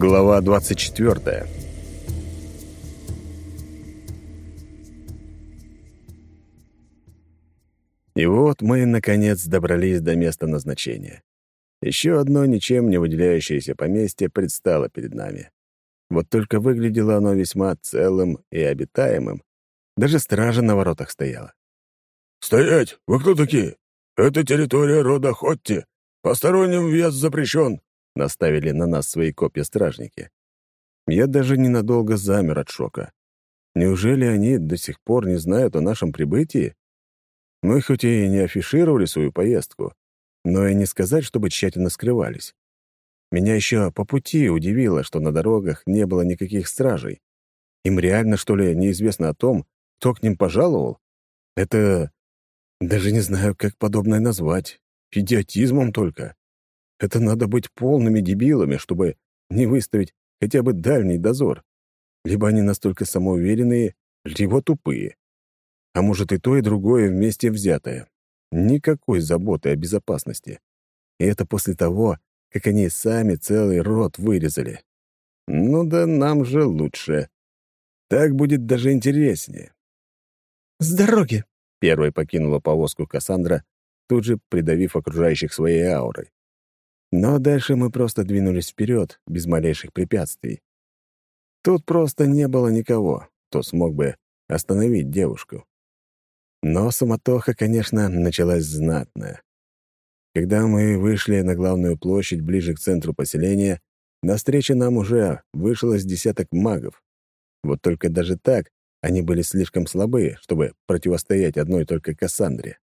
Глава 24. И вот мы, наконец, добрались до места назначения. Еще одно ничем не выделяющееся поместье предстало перед нами. Вот только выглядело оно весьма целым и обитаемым. Даже стража на воротах стояла. «Стоять! Вы кто такие? Это территория рода Хотти. Посторонним въезд запрещен!» Наставили на нас свои копья стражники. Я даже ненадолго замер от шока. Неужели они до сих пор не знают о нашем прибытии? Мы хоть и не афишировали свою поездку, но и не сказать, чтобы тщательно скрывались. Меня еще по пути удивило, что на дорогах не было никаких стражей. Им реально, что ли, неизвестно о том, кто к ним пожаловал? Это... Даже не знаю, как подобное назвать. Идиотизмом только. Это надо быть полными дебилами, чтобы не выставить хотя бы дальний дозор. Либо они настолько самоуверенные, либо тупые. А может, и то, и другое вместе взятое. Никакой заботы о безопасности. И это после того, как они сами целый рот вырезали. Ну да нам же лучше. Так будет даже интереснее. «С дороги!» — первой покинула повозку Кассандра, тут же придавив окружающих своей аурой. Но дальше мы просто двинулись вперед, без малейших препятствий. Тут просто не было никого, кто смог бы остановить девушку. Но суматоха, конечно, началась знатная. Когда мы вышли на главную площадь ближе к центру поселения, навстречу нам уже вышло с десяток магов. Вот только даже так они были слишком слабы, чтобы противостоять одной только Кассандре.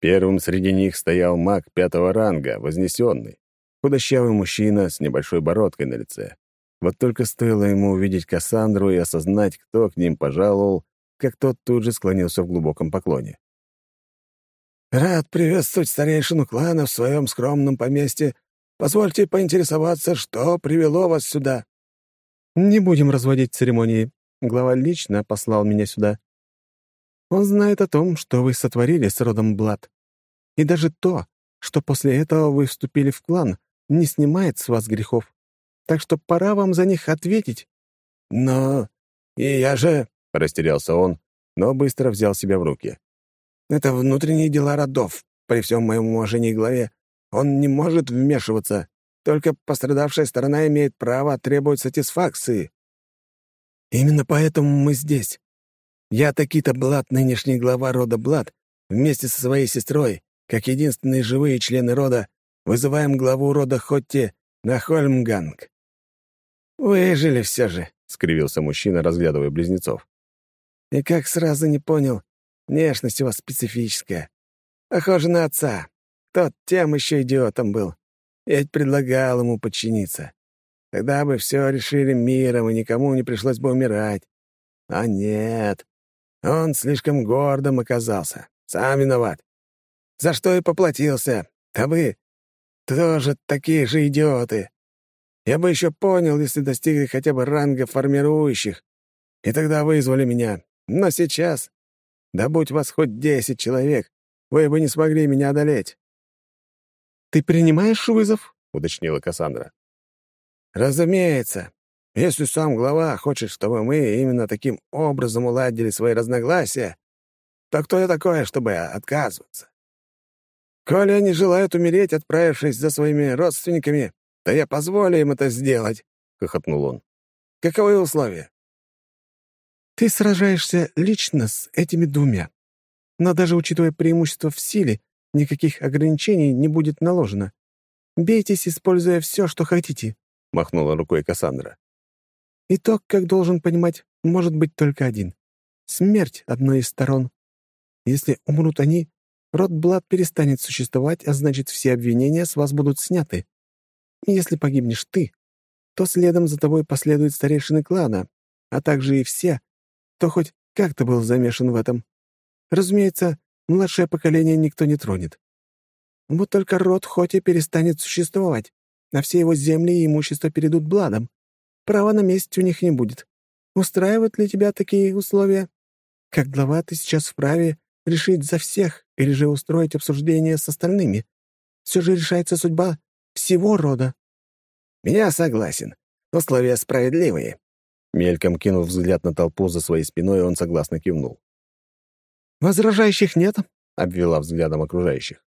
Первым среди них стоял маг пятого ранга, вознесенный, худощавый мужчина с небольшой бородкой на лице. Вот только стоило ему увидеть Кассандру и осознать, кто к ним пожаловал, как тот тут же склонился в глубоком поклоне. «Рад приветствовать старейшину клана в своем скромном поместье. Позвольте поинтересоваться, что привело вас сюда?» «Не будем разводить церемонии. Глава лично послал меня сюда. Он знает о том, что вы сотворили с родом Блад. И даже то, что после этого вы вступили в клан, не снимает с вас грехов. Так что пора вам за них ответить». «Но и я же...» — растерялся он, но быстро взял себя в руки. «Это внутренние дела родов. При всем моем уважении к главе он не может вмешиваться. Только пострадавшая сторона имеет право требовать сатисфакции. Именно поэтому мы здесь. Я Такита Блад, нынешний глава рода Блад, вместе со своей сестрой, как единственные живые члены рода, вызываем главу рода Хотти на Хольмганг. «Выжили все же», — скривился мужчина, разглядывая близнецов. «И как сразу не понял, внешность у вас специфическая. Похоже на отца. Тот тем еще идиотом был. Я ведь предлагал ему подчиниться. Тогда бы все решили миром, и никому не пришлось бы умирать. А нет, он слишком гордым оказался. Сам виноват. За что и поплатился. А вы тоже такие же идиоты. Я бы еще понял, если достигли хотя бы ранга формирующих. И тогда вызвали меня. Но сейчас, да будь вас хоть десять человек, вы бы не смогли меня одолеть. «Ты принимаешь вызов?» — уточнила Кассандра. «Разумеется. Если сам глава хочет, чтобы мы именно таким образом уладили свои разногласия, то кто я такое, чтобы отказываться? Коли они желают умереть, отправившись за своими родственниками, то я позволю им это сделать», — хохотнул он. «Каковы условия?» «Ты сражаешься лично с этими двумя. Но даже учитывая преимущество в силе, никаких ограничений не будет наложено. Бейтесь, используя все, что хотите», — махнула рукой Кассандра. Итог, как должен понимать, может быть только один. Смерть одной из сторон. Если умрут они, род Блад перестанет существовать, а значит, все обвинения с вас будут сняты. Если погибнешь ты, то следом за тобой последуют старейшины клана, а также и все, кто хоть как-то был замешан в этом. Разумеется, младшее поколение никто не тронет. Вот только род и перестанет существовать, а все его земли и имущество перейдут Бладом. Права на месть у них не будет. Устраивают ли тебя такие условия? Как глава ты сейчас вправе решить за всех или же устроить обсуждение с остальными. Все же решается судьба всего рода». Я согласен. Условия справедливые». Мельком кинув взгляд на толпу за своей спиной, он согласно кивнул. «Возражающих нет?» — обвела взглядом окружающих.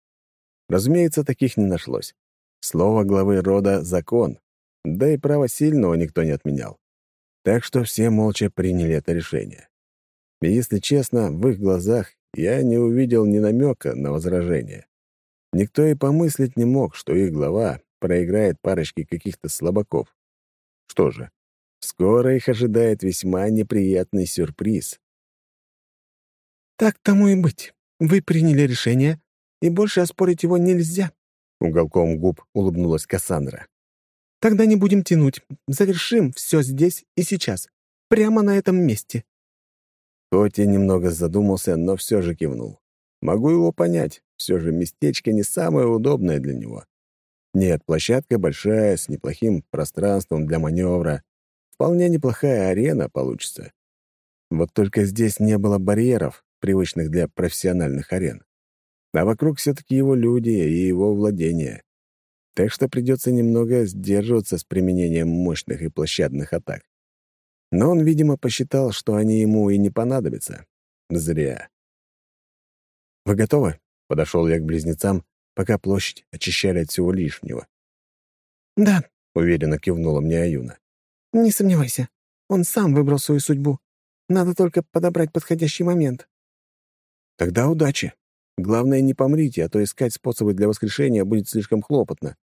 Разумеется, таких не нашлось. Слово главы рода — закон, да и право сильного никто не отменял. Так что все молча приняли это решение. И если честно, в их глазах я не увидел ни намека на возражение. Никто и помыслить не мог, что их глава проиграет парочке каких-то слабаков. Что же, скоро их ожидает весьма неприятный сюрприз. «Так тому и быть. Вы приняли решение, и больше оспорить его нельзя», — уголком губ улыбнулась Кассандра. «Тогда не будем тянуть. Завершим все здесь и сейчас. Прямо на этом месте». Коти немного задумался, но все же кивнул. Могу его понять, все же местечко не самое удобное для него. Нет, площадка большая, с неплохим пространством для маневра. Вполне неплохая арена получится. Вот только здесь не было барьеров, привычных для профессиональных арен. А вокруг все-таки его люди и его владения. Так что придется немного сдерживаться с применением мощных и площадных атак. Но он, видимо, посчитал, что они ему и не понадобятся. Зря. «Вы готовы?» — подошел я к близнецам, пока площадь очищали от всего лишнего. «Да», — уверенно кивнула мне Аюна. «Не сомневайся. Он сам выбрал свою судьбу. Надо только подобрать подходящий момент». «Тогда удачи. Главное, не помрите, а то искать способы для воскрешения будет слишком хлопотно».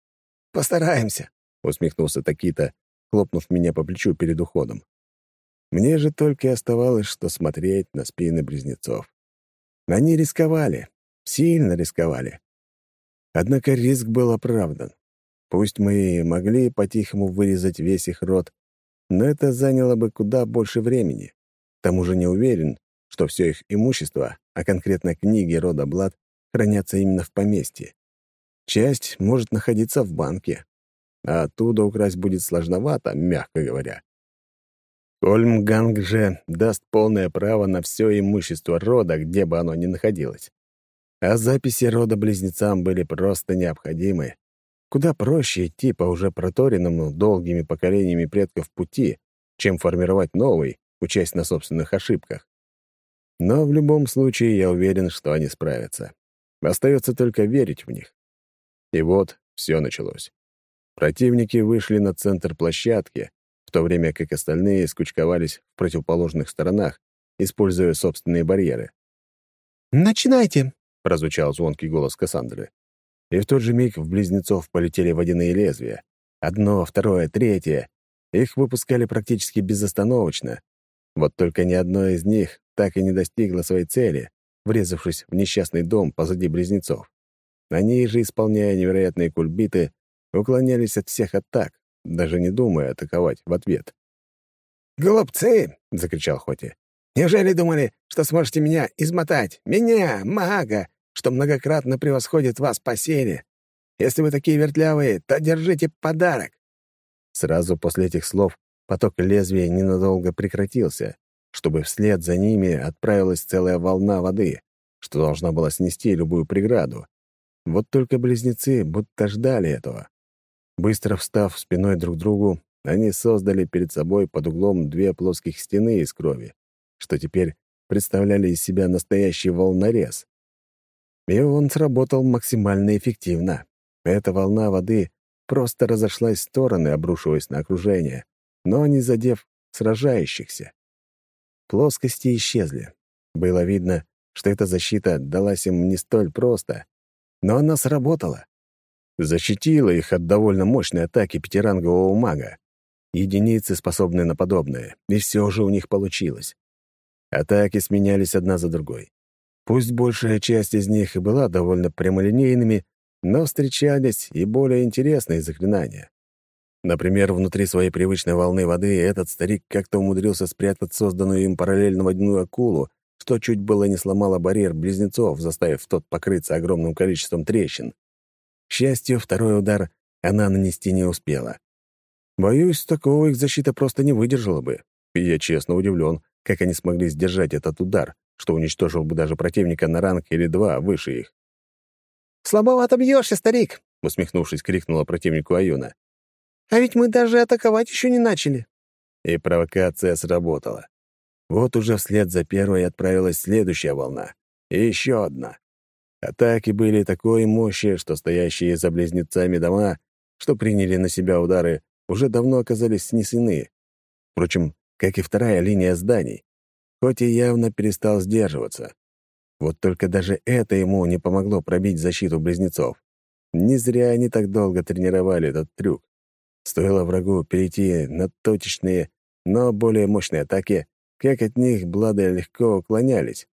«Постараемся», — усмехнулся Такита, хлопнув меня по плечу перед уходом. Мне же только и оставалось, что смотреть на спины близнецов. Они рисковали, сильно рисковали. Однако риск был оправдан. Пусть мы могли по-тихому вырезать весь их род, но это заняло бы куда больше времени. К тому же не уверен, что все их имущество, а конкретно книги рода Блад, хранятся именно в поместье. Часть может находиться в банке, а оттуда украсть будет сложновато, мягко говоря. Ольмганг же даст полное право на все имущество рода, где бы оно ни находилось. А записи рода близнецам были просто необходимы. Куда проще идти по уже проторенному долгими поколениями предков пути, чем формировать новый, учась на собственных ошибках. Но в любом случае я уверен, что они справятся. Остается только верить в них. И вот все началось. Противники вышли на центр площадки, в то время как остальные скучковались в противоположных сторонах, используя собственные барьеры. «Начинайте!» — прозвучал звонкий голос Кассандры. И в тот же миг в близнецов полетели водяные лезвия. Одно, второе, третье. Их выпускали практически безостановочно. Вот только ни одно из них так и не достигло своей цели, врезавшись в несчастный дом позади близнецов. Они же, исполняя невероятные кульбиты, уклонялись от всех атак, даже не думая атаковать в ответ. «Глупцы!» — закричал Хоти. «Неужели думали, что сможете меня измотать? Меня, мага, что многократно превосходит вас по силе? Если вы такие вертлявые, то держите подарок!» Сразу после этих слов поток лезвия ненадолго прекратился, чтобы вслед за ними отправилась целая волна воды, что должна была снести любую преграду. Вот только близнецы будто ждали этого. Быстро встав спиной друг к другу, они создали перед собой под углом две плоских стены из крови, что теперь представляли из себя настоящий волнорез. И он сработал максимально эффективно. Эта волна воды просто разошлась в стороны, обрушиваясь на окружение, но не задев сражающихся. Плоскости исчезли. Было видно, что эта защита далась им не столь просто, но она сработала защитила их от довольно мощной атаки пятирангового мага. Единицы, способные на подобное, и все же у них получилось. Атаки сменялись одна за другой. Пусть большая часть из них и была довольно прямолинейными, но встречались и более интересные заклинания. Например, внутри своей привычной волны воды этот старик как-то умудрился спрятать созданную им параллельно водяную акулу, что чуть было не сломало барьер близнецов, заставив тот покрыться огромным количеством трещин. К счастью, второй удар она нанести не успела. Боюсь, такого их защита просто не выдержала бы. И я честно удивлен, как они смогли сдержать этот удар, что уничтожил бы даже противника на ранг или два выше их. «Слабовато бьешься, старик!» — усмехнувшись, крикнула противнику Аюна. А ведь мы даже атаковать еще не начали». И провокация сработала. Вот уже вслед за первой отправилась следующая волна. И еще одна. Атаки были такой мощи, что стоящие за близнецами дома, что приняли на себя удары, уже давно оказались снесены. Впрочем, как и вторая линия зданий, хоть и явно перестал сдерживаться. Вот только даже это ему не помогло пробить защиту близнецов. Не зря они так долго тренировали этот трюк. Стоило врагу перейти на точечные, но более мощные атаки, как от них Блады легко уклонялись.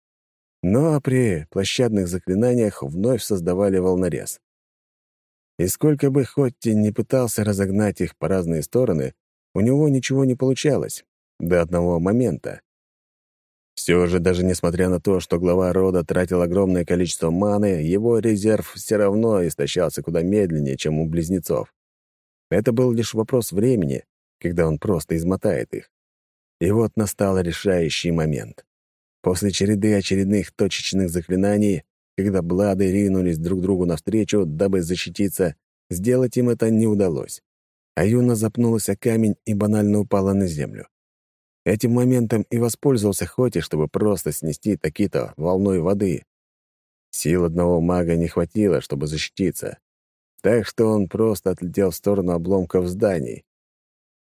А при площадных заклинаниях вновь создавали волнорез. И сколько бы Хотти не пытался разогнать их по разные стороны, у него ничего не получалось. До одного момента. Все же, даже несмотря на то, что глава рода тратил огромное количество маны, его резерв все равно истощался куда медленнее, чем у близнецов. Это был лишь вопрос времени, когда он просто измотает их. И вот настал решающий момент. После череды очередных точечных заклинаний, когда Блады ринулись друг другу навстречу, дабы защититься, сделать им это не удалось. А Юна запнулась о камень и банально упала на землю. Этим моментом и воспользовался Хоти, чтобы просто снести такие-то волной воды. Сил одного мага не хватило, чтобы защититься. Так что он просто отлетел в сторону обломков зданий.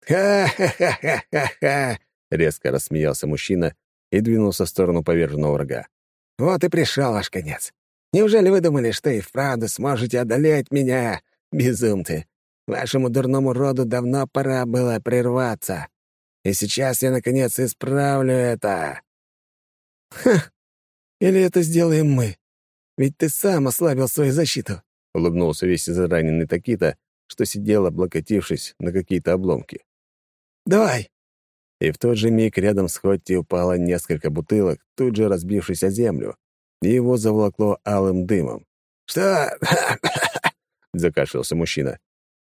«Ха-ха-ха-ха-ха!» — резко рассмеялся мужчина и двинулся в сторону поверженного врага. «Вот и пришел ваш конец. Неужели вы думали, что и вправду сможете одолеть меня, безумцы? Вашему дурному роду давно пора было прерваться. И сейчас я, наконец, исправлю это. Ха! Или это сделаем мы? Ведь ты сам ослабил свою защиту. Улыбнулся весь израненный Такита, что сидел, облокотившись на какие-то обломки. «Давай!» И в тот же миг рядом с Хотти упало несколько бутылок, тут же разбившись о землю, и его заволокло алым дымом. «Что?» — закашлялся мужчина.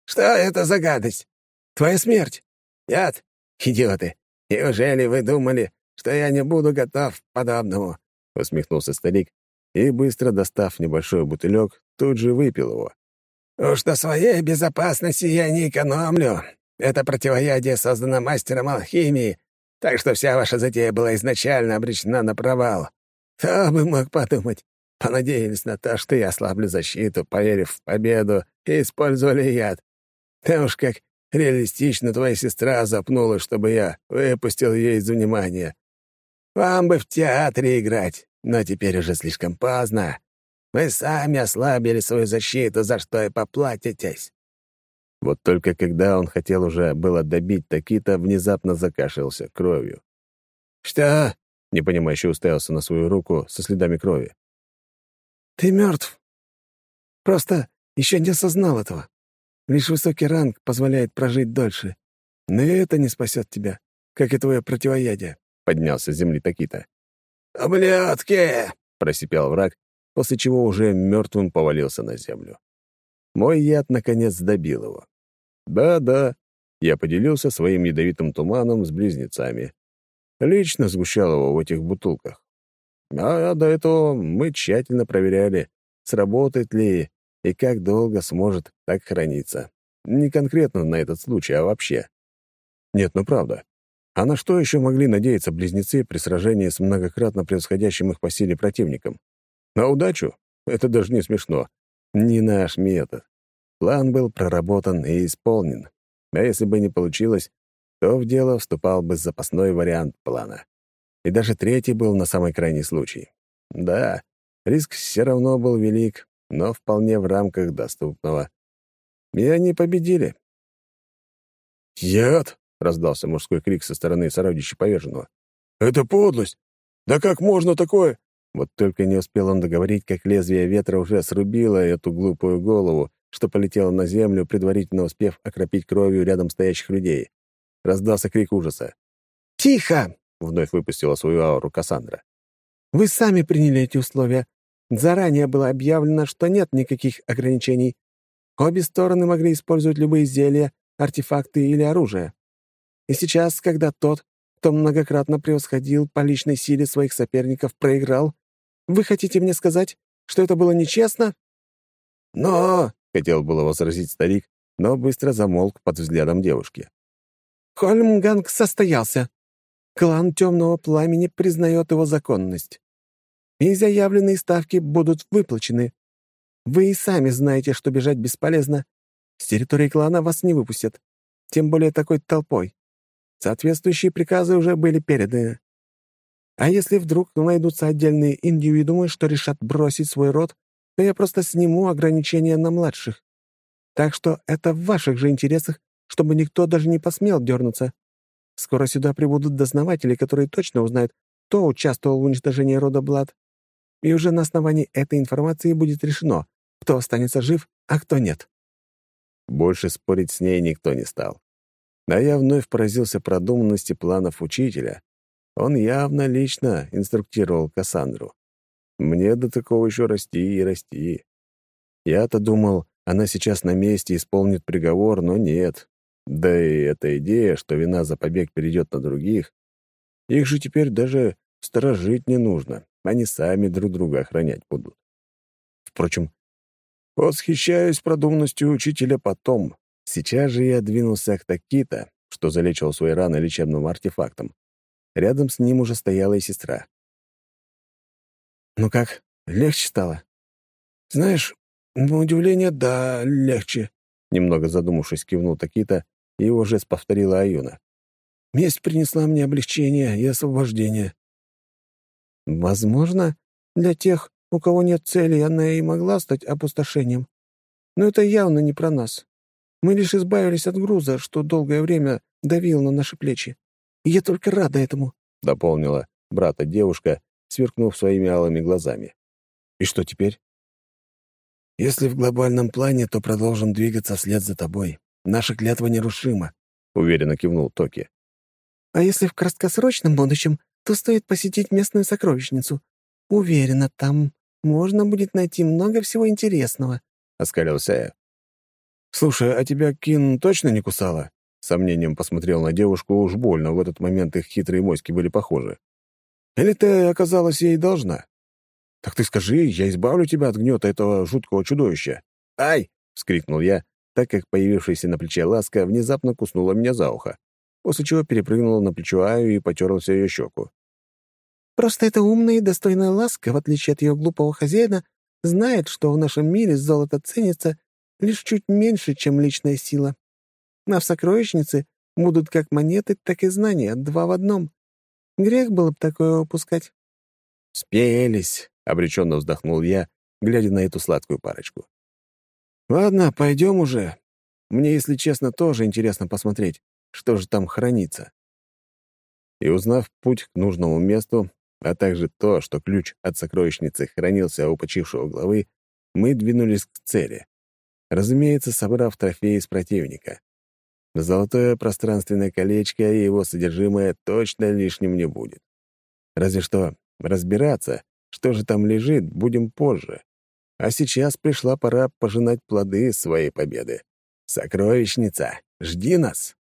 «Что это за гадость? Твоя смерть? Яд? «Идиоты! Неужели вы думали, что я не буду готов к подобному?» — усмехнулся старик и, быстро достав небольшой бутылек, тут же выпил его. «Уж на своей безопасности я не экономлю. Это противоядие создано мастером алхимии, так что вся ваша затея была изначально обречена на провал. Кто бы мог подумать, понадеялись на то, что я ослаблю защиту, поверив в победу, и использовали яд. Да уж как Реалистично твоя сестра запнула, чтобы я выпустил ее из внимания. Вам бы в театре играть, но теперь уже слишком поздно. Вы сами ослабили свою защиту, за что и поплатитесь». Вот только когда он хотел уже было добить Такита, внезапно закашлялся кровью. «Что?» — непонимающе уставился на свою руку со следами крови. «Ты мертв. Просто еще не осознал этого. Лишь высокий ранг позволяет прожить дольше. Но и это не спасет тебя, как и твое противоядие», — поднялся с земли Такита. «Ублюдки!» — просипел враг, после чего уже мертвым повалился на землю. Мой яд, наконец, добил его. Да-да, я поделился своим ядовитым туманом с близнецами. Лично сгущал его в этих бутылках. А до этого мы тщательно проверяли, сработает ли и как долго сможет так храниться. Не конкретно на этот случай, а вообще. Нет, ну правда. А на что еще могли надеяться близнецы при сражении с многократно превосходящим их по силе противником? На удачу? Это даже не смешно. Не наш метод. План был проработан и исполнен. А если бы не получилось, то в дело вступал бы запасной вариант плана. И даже третий был на самый крайний случай. Да, риск все равно был велик, но вполне в рамках доступного. И они победили. «Яд!» — раздался мужской крик со стороны сородича поверженного. «Это подлость! Да как можно такое?» Вот только не успел он договорить, как лезвие ветра уже срубило эту глупую голову, что полетела на землю, предварительно успев окропить кровью рядом стоящих людей. Раздался крик ужаса. «Тихо!» — вновь выпустила свою ауру Кассандра. «Вы сами приняли эти условия, Заранее было объявлено, что нет никаких ограничений. Обе стороны могли использовать любые зелья, артефакты или оружие. И сейчас, когда тот, кто многократно превосходил по личной силе своих соперников, проиграл, вы хотите мне сказать, что это было нечестно? «Но!» — хотел было возразить старик, но быстро замолк под взглядом девушки. «Хольмганг состоялся. Клан Темного Пламени признает его законность. И заявленные ставки будут выплачены. Вы и сами знаете, что бежать бесполезно. С территории клана вас не выпустят, тем более такой толпой. Соответствующие приказы уже были переданы. А если вдруг найдутся отдельные индивидуумы, что решат бросить свой род, то я просто сниму ограничения на младших. Так что это в ваших же интересах, чтобы никто даже не посмел дернуться. Скоро сюда прибудут дознаватели, которые точно узнают, кто участвовал в уничтожении рода Блад. И уже на основании этой информации будет решено, кто останется жив, а кто нет. Больше спорить с ней никто не стал. А я вновь поразился продуманности планов учителя. Он явно лично инструктировал Кассандру. Мне до такого еще расти и расти. Я-то думал, она сейчас на месте исполнит приговор, но нет. Да и эта идея, что вина за побег перейдет на других, их же теперь даже сторожить не нужно. Они сами друг друга охранять будут. Впрочем, восхищаюсь продуманностью учителя потом. Сейчас же я двинулся к Такита, что залечивал свои раны лечебным артефактом. Рядом с ним уже стояла и сестра. «Ну как, легче стало?» «Знаешь, на удивление, да, легче», — немного задумавшись, кивнул Такита, и его жест повторила Аюна. «Месть принесла мне облегчение и освобождение». «Возможно, для тех, у кого нет цели, она и могла стать опустошением. Но это явно не про нас. Мы лишь избавились от груза, что долгое время давил на наши плечи. И я только рада этому», — дополнила брата девушка, сверкнув своими алыми глазами. «И что теперь?» «Если в глобальном плане, то продолжим двигаться вслед за тобой. Наша клятва нерушима», — уверенно кивнул Токи. «А если в краткосрочном будущем, то стоит посетить местную сокровищницу. Уверена, там можно будет найти много всего интересного», — оскалился я. «Слушай, а тебя Кин точно не кусала?» Сомнением посмотрел на девушку, уж больно в этот момент их хитрые моськи были похожи. Или ты оказалась ей должна? Так ты скажи, я избавлю тебя от гнета этого жуткого чудовища. «Ай!» — вскрикнул я, так как появившаяся на плече ласка внезапно куснула меня за ухо, после чего перепрыгнула на плечо Аю и потерлся ее щеку. «Просто эта умная и достойная ласка, в отличие от ее глупого хозяина, знает, что в нашем мире золото ценится лишь чуть меньше, чем личная сила. А в сокровищнице будут как монеты, так и знания, два в одном. Грех было бы такое упускать. «Спелись», — обреченно вздохнул я, глядя на эту сладкую парочку. «Ладно, пойдем уже. Мне, если честно, тоже интересно посмотреть, что же там хранится». И узнав путь к нужному месту, а также то, что ключ от сокровищницы хранился у почившего главы, мы двинулись к цели. Разумеется, собрав трофеи из противника. Золотое пространственное колечко и его содержимое точно лишним не будет. Разве что разбираться, что же там лежит, будем позже. А сейчас пришла пора пожинать плоды своей победы. Сокровищница, жди нас!